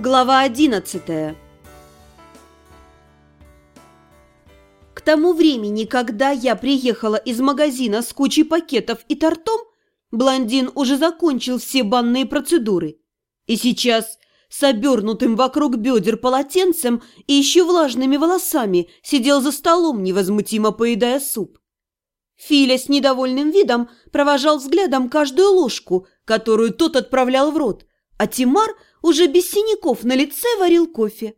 Глава 11 К тому времени, когда я приехала из магазина с кучей пакетов и тортом, блондин уже закончил все банные процедуры. И сейчас с обернутым вокруг бедер полотенцем и еще влажными волосами сидел за столом, невозмутимо поедая суп. Филя с недовольным видом провожал взглядом каждую ложку, которую тот отправлял в рот, а Тимар – уже без синяков на лице варил кофе.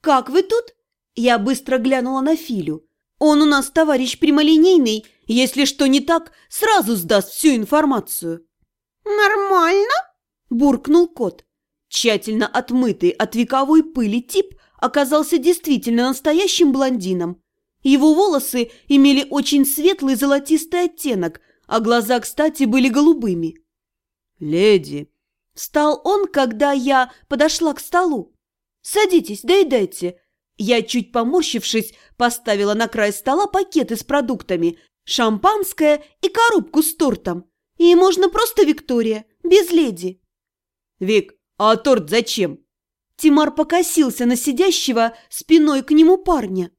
«Как вы тут?» Я быстро глянула на Филю. «Он у нас товарищ прямолинейный, если что не так, сразу сдаст всю информацию». «Нормально?» – буркнул кот. Тщательно отмытый от вековой пыли тип оказался действительно настоящим блондином. Его волосы имели очень светлый золотистый оттенок, а глаза, кстати, были голубыми. «Леди, Встал он, когда я подошла к столу. «Садитесь, доедайте». Я, чуть поморщившись, поставила на край стола пакеты с продуктами, шампанское и коробку с тортом. И можно просто Виктория, без леди. «Вик, а торт зачем?» Тимар покосился на сидящего спиной к нему парня.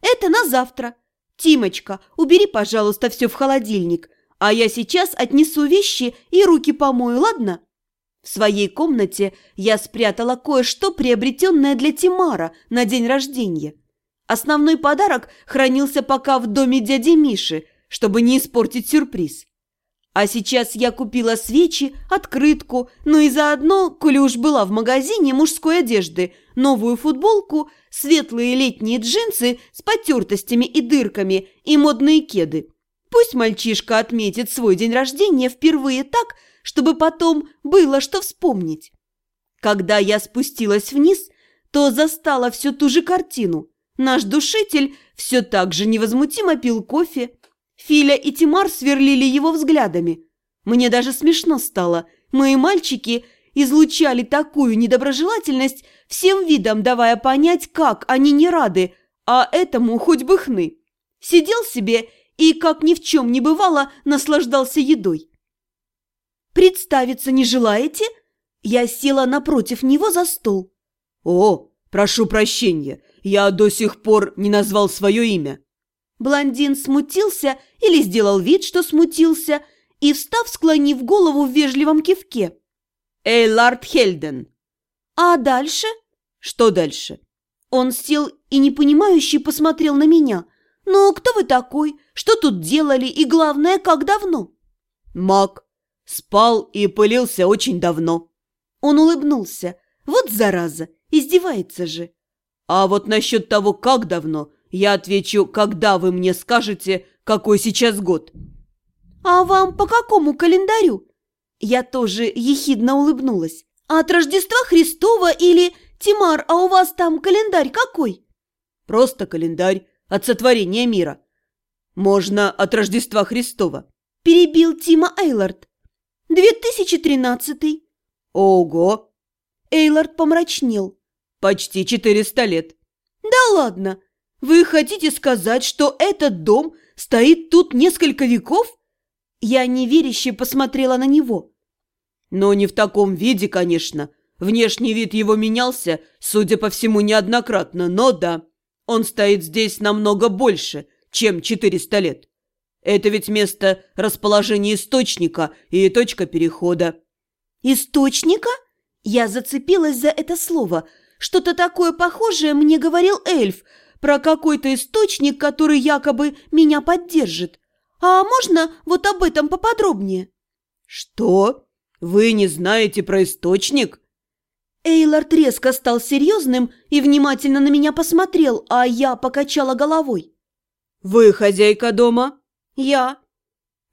«Это на завтра. Тимочка, убери, пожалуйста, все в холодильник, а я сейчас отнесу вещи и руки помою, ладно?» В своей комнате я спрятала кое-что, приобретенное для Тимара на день рождения. Основной подарок хранился пока в доме дяди Миши, чтобы не испортить сюрприз. А сейчас я купила свечи, открытку, ну и заодно, коли уж была в магазине мужской одежды, новую футболку, светлые летние джинсы с потертостями и дырками и модные кеды. Пусть мальчишка отметит свой день рождения впервые так, чтобы потом было что вспомнить. Когда я спустилась вниз, то застала всю ту же картину. Наш душитель все так же невозмутимо пил кофе. Филя и Тимар сверлили его взглядами. Мне даже смешно стало. Мои мальчики излучали такую недоброжелательность, всем видом давая понять, как они не рады, а этому хоть бы хны. Сидел себе и, как ни в чем не бывало, наслаждался едой. «Представиться не желаете?» Я села напротив него за стол. «О, прошу прощения, я до сих пор не назвал свое имя». Блондин смутился или сделал вид, что смутился, и, встав, склонив голову в вежливом кивке. «Эйлард Хельден». «А дальше?» «Что дальше?» Он сел и непонимающе посмотрел на меня. «Ну, кто вы такой? Что тут делали? И главное, как давно?» «Маг. Спал и пылился очень давно. Он улыбнулся. Вот зараза, издевается же. А вот насчет того, как давно, я отвечу, когда вы мне скажете, какой сейчас год. А вам по какому календарю? Я тоже ехидно улыбнулась. От Рождества Христова или Тимар, а у вас там календарь какой? Просто календарь от сотворения мира. Можно от Рождества Христова. Перебил Тима Эйлард. 2013. Ого! Эйлард помрачнел. Почти 400 лет. Да ладно! Вы хотите сказать, что этот дом стоит тут несколько веков? Я неверяще посмотрела на него. Но не в таком виде, конечно. Внешний вид его менялся, судя по всему, неоднократно, но да, он стоит здесь намного больше, чем 400 лет. Это ведь место расположения источника и точка перехода. Источника? Я зацепилась за это слово. Что-то такое похожее мне говорил эльф про какой-то источник, который якобы меня поддержит. А можно вот об этом поподробнее? Что? Вы не знаете про источник? Эйлард резко стал серьезным и внимательно на меня посмотрел, а я покачала головой. «Вы хозяйка дома?» «Я».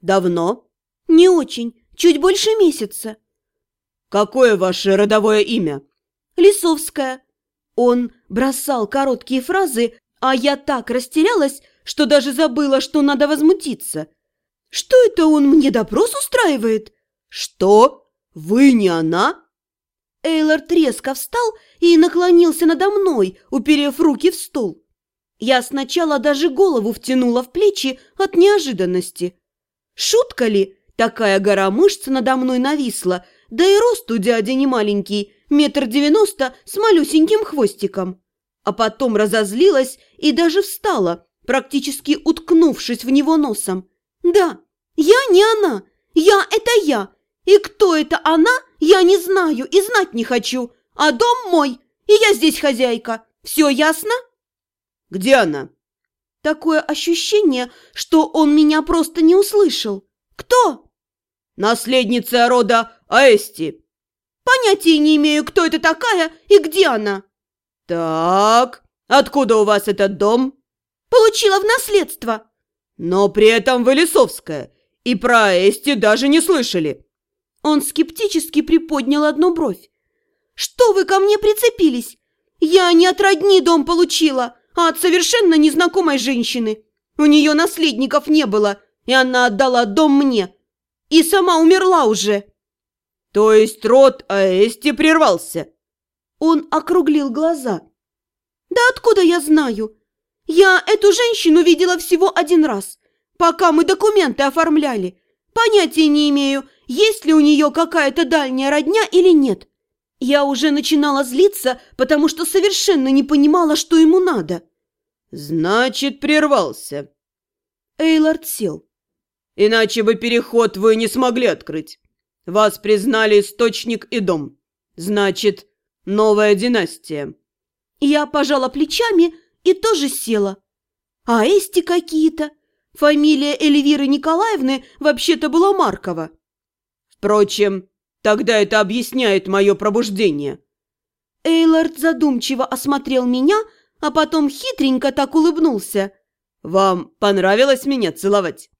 «Давно?» «Не очень. Чуть больше месяца». «Какое ваше родовое имя?» «Лисовская». Он бросал короткие фразы, а я так растерялась, что даже забыла, что надо возмутиться. «Что это он мне допрос устраивает?» «Что? Вы не она?» Эйлард резко встал и наклонился надо мной, уперев руки в стол. Я сначала даже голову втянула в плечи от неожиданности. Шутка ли? Такая гора мышц надо мной нависла, да и рост у дяди не маленький, метр девяносто с малюсеньким хвостиком. А потом разозлилась и даже встала, практически уткнувшись в него носом. «Да, я не она, я – это я, и кто это она, я не знаю и знать не хочу, а дом мой, и я здесь хозяйка. Все ясно?» «Где она?» Такое ощущение, что он меня просто не услышал. «Кто?» «Наследница рода Аэсти». «Понятия не имею, кто это такая и где она». «Так, откуда у вас этот дом?» «Получила в наследство». «Но при этом вы Лисовская, и про Аэсти даже не слышали». Он скептически приподнял одну бровь. «Что вы ко мне прицепились? Я не от родни дом получила, а от совершенно незнакомой женщины. У нее наследников не было, и она отдала дом мне. И сама умерла уже. То есть род Аэсти прервался? Он округлил глаза. Да откуда я знаю? Я эту женщину видела всего один раз, пока мы документы оформляли. Понятия не имею, есть ли у нее какая-то дальняя родня или нет. Я уже начинала злиться, потому что совершенно не понимала, что ему надо. «Значит, прервался». Эйлард сел. «Иначе бы переход вы не смогли открыть. Вас признали источник и дом. Значит, новая династия». Я пожала плечами и тоже села. А эсти какие-то. Фамилия Эльвиры Николаевны вообще-то была Маркова. Впрочем, Тогда это объясняет мое пробуждение». Эйлард задумчиво осмотрел меня, а потом хитренько так улыбнулся. «Вам понравилось меня целовать?»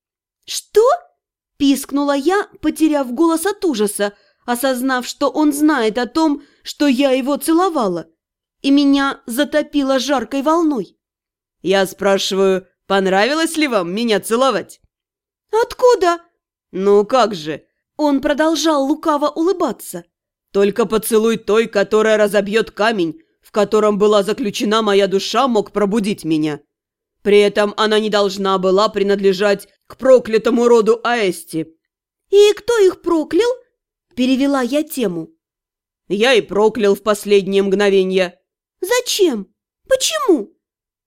«Что?» – пискнула я, потеряв голос от ужаса, осознав, что он знает о том, что я его целовала, и меня затопило жаркой волной. «Я спрашиваю, понравилось ли вам меня целовать?» «Откуда?» «Ну как же, он продолжал лукаво улыбаться. «Только поцелуй той, которая разобьет камень, в котором была заключена моя душа, мог пробудить меня. При этом она не должна была принадлежать к проклятому роду Аэсти». «И кто их проклял?» – перевела я тему. «Я и проклял в последнее мгновение». «Зачем? Почему?»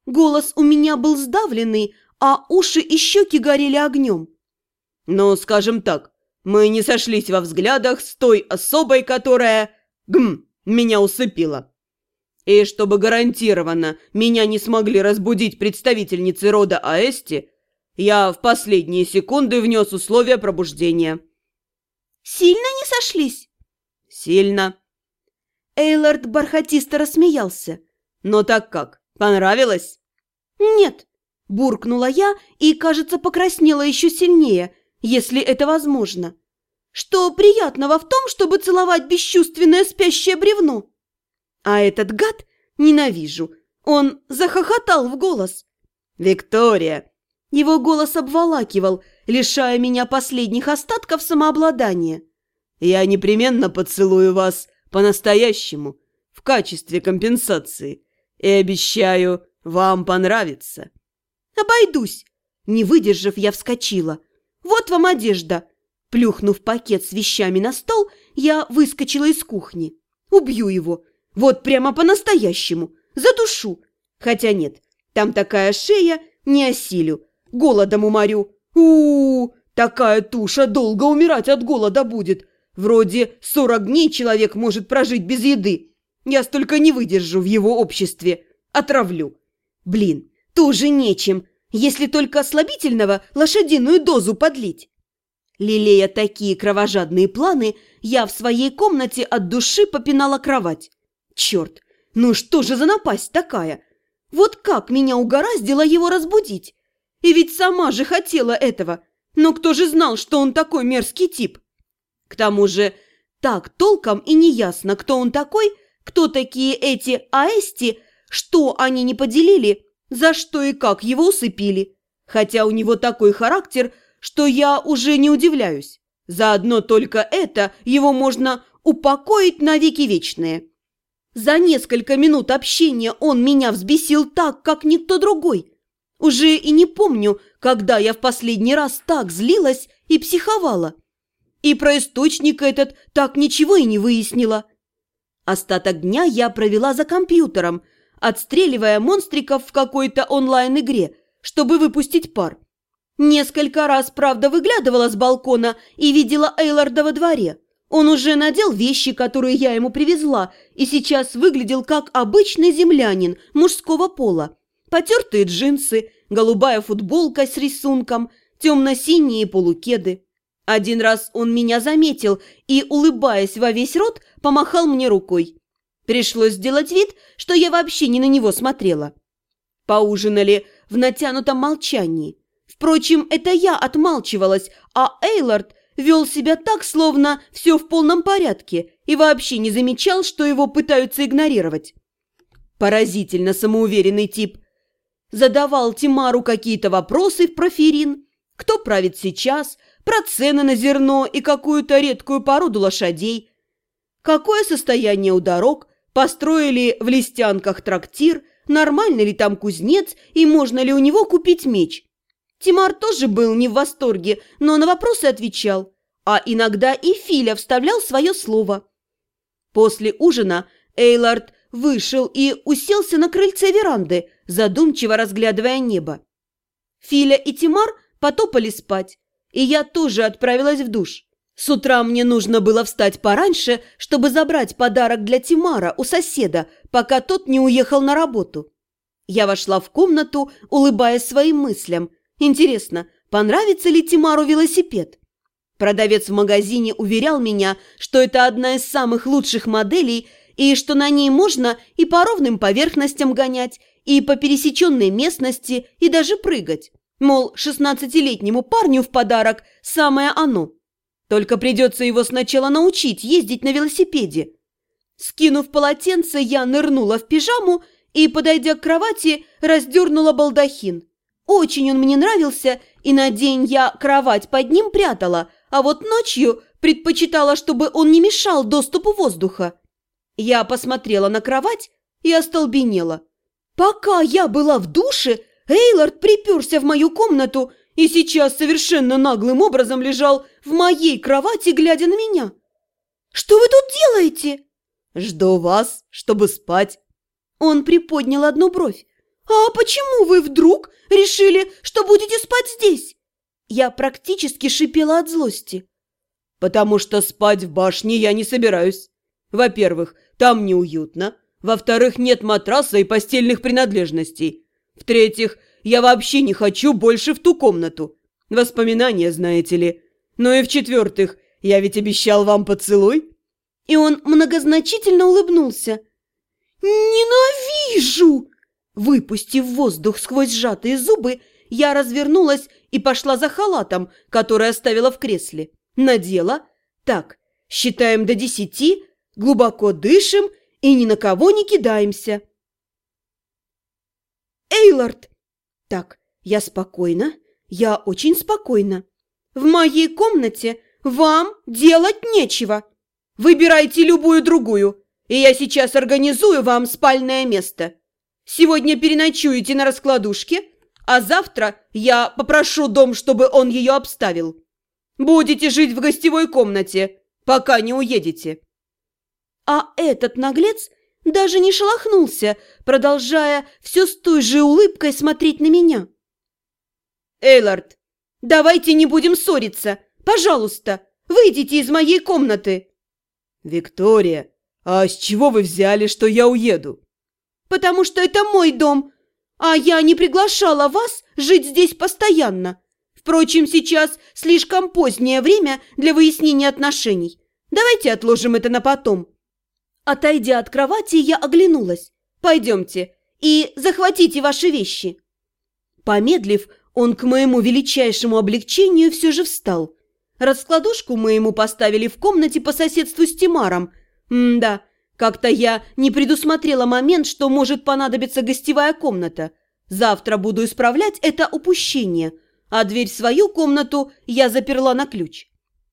Голос у меня был сдавленный, а уши и щеки горели огнем. «Ну, скажем так, мы не сошлись во взглядах с той особой, которая... Гм, меня усыпила. И чтобы гарантированно меня не смогли разбудить представительницы рода Аэсти, я в последние секунды внес условия пробуждения. «Сильно не сошлись?» «Сильно». Эйлард бархатисто рассмеялся. «Но так как? Понравилось?» «Нет», – буркнула я и, кажется, покраснела еще сильнее, если это возможно. Что приятного в том, чтобы целовать бесчувственное спящее бревно? А этот гад ненавижу. Он захохотал в голос. «Виктория!» Его голос обволакивал, лишая меня последних остатков самообладания. «Я непременно поцелую вас по-настоящему, в качестве компенсации, и обещаю, вам понравится». «Обойдусь!» Не выдержав, я вскочила. «Вот вам одежда!» Плюхнув пакет с вещами на стол, я выскочила из кухни. «Убью его! Вот прямо по-настоящему! За душу! Хотя нет, там такая шея, не осилю, голодом уморю. у у, -у Такая туша долго умирать от голода будет. Вроде сорок дней человек может прожить без еды. Я столько не выдержу в его обществе. Отравлю. Блин, тоже нечем, если только ослабительного лошадиную дозу подлить. Лелея такие кровожадные планы, я в своей комнате от души попинала кровать. Черт, ну что же за напасть такая? Вот как меня угораздило его разбудить? И ведь сама же хотела этого. Но кто же знал, что он такой мерзкий тип? К тому же, так толком и не ясно, кто он такой, кто такие эти аэсти, что они не поделили – за что и как его усыпили. Хотя у него такой характер, что я уже не удивляюсь. За одно только это его можно упокоить навеки вечные. За несколько минут общения он меня взбесил так, как никто другой. Уже и не помню, когда я в последний раз так злилась и психовала. И про источник этот так ничего и не выяснила. Остаток дня я провела за компьютером, отстреливая монстриков в какой-то онлайн-игре, чтобы выпустить пар. Несколько раз, правда, выглядывала с балкона и видела Эйларда во дворе. Он уже надел вещи, которые я ему привезла, и сейчас выглядел как обычный землянин мужского пола. Потертые джинсы, голубая футболка с рисунком, темно-синие полукеды. Один раз он меня заметил и, улыбаясь во весь рот, помахал мне рукой. Пришлось сделать вид, что я вообще не на него смотрела. Поужинали в натянутом молчании. Впрочем, это я отмалчивалась, а Эйлард вел себя так, словно все в полном порядке, и вообще не замечал, что его пытаются игнорировать. Поразительно самоуверенный тип. Задавал Тимару какие-то вопросы в проферин. Кто правит сейчас, про цены на зерно и какую-то редкую породу лошадей. Какое состояние у дорог, построили в Листянках трактир, нормальный ли там кузнец и можно ли у него купить меч. Тимар тоже был не в восторге, но на вопросы отвечал, а иногда и Филя вставлял свое слово. После ужина Эйлард вышел и уселся на крыльце веранды, задумчиво разглядывая небо. Филя и Тимар потопали спать, и я тоже отправилась в душ. С утра мне нужно было встать пораньше, чтобы забрать подарок для Тимара у соседа, пока тот не уехал на работу. Я вошла в комнату, улыбаясь своим мыслям. Интересно, понравится ли Тимару велосипед? Продавец в магазине уверял меня, что это одна из самых лучших моделей и что на ней можно и по ровным поверхностям гонять, и по пересеченной местности, и даже прыгать. Мол, шестнадцатилетнему парню в подарок самое оно. Только придется его сначала научить ездить на велосипеде. Скинув полотенце, я нырнула в пижаму и, подойдя к кровати, раздернула балдахин. Очень он мне нравился, и на день я кровать под ним прятала, а вот ночью предпочитала, чтобы он не мешал доступу воздуха. Я посмотрела на кровать и остолбенела. Пока я была в душе, Эйлард приперся в мою комнату и сейчас совершенно наглым образом лежал в моей кровати, глядя на меня. «Что вы тут делаете?» «Жду вас, чтобы спать». Он приподнял одну бровь. «А почему вы вдруг решили, что будете спать здесь?» Я практически шипела от злости. «Потому что спать в башне я не собираюсь. Во-первых, там неуютно. Во-вторых, нет матраса и постельных принадлежностей. В-третьих, я вообще не хочу больше в ту комнату. Воспоминания, знаете ли. Ну и в-четвертых, я ведь обещал вам поцелуй». И он многозначительно улыбнулся. «Ненавижу!» Выпустив воздух сквозь сжатые зубы, я развернулась и пошла за халатом, который оставила в кресле. Надела. Так, считаем до десяти, глубоко дышим и ни на кого не кидаемся. Эйлард! Так, я спокойна, я очень спокойна. В моей комнате вам делать нечего. Выбирайте любую другую, и я сейчас организую вам спальное место. Сегодня переночуете на раскладушке, а завтра я попрошу дом, чтобы он ее обставил. Будете жить в гостевой комнате, пока не уедете. А этот наглец даже не шелохнулся, продолжая все с той же улыбкой смотреть на меня. «Эйлард, давайте не будем ссориться. Пожалуйста, выйдите из моей комнаты». «Виктория, а с чего вы взяли, что я уеду?» «Потому что это мой дом, а я не приглашала вас жить здесь постоянно. Впрочем, сейчас слишком позднее время для выяснения отношений. Давайте отложим это на потом». Отойдя от кровати, я оглянулась. «Пойдемте и захватите ваши вещи». Помедлив, он к моему величайшему облегчению все же встал. Раскладушку мы ему поставили в комнате по соседству с Тимаром. М-да, как-то я не предусмотрела момент, что может понадобиться гостевая комната. Завтра буду исправлять это упущение, а дверь в свою комнату я заперла на ключ.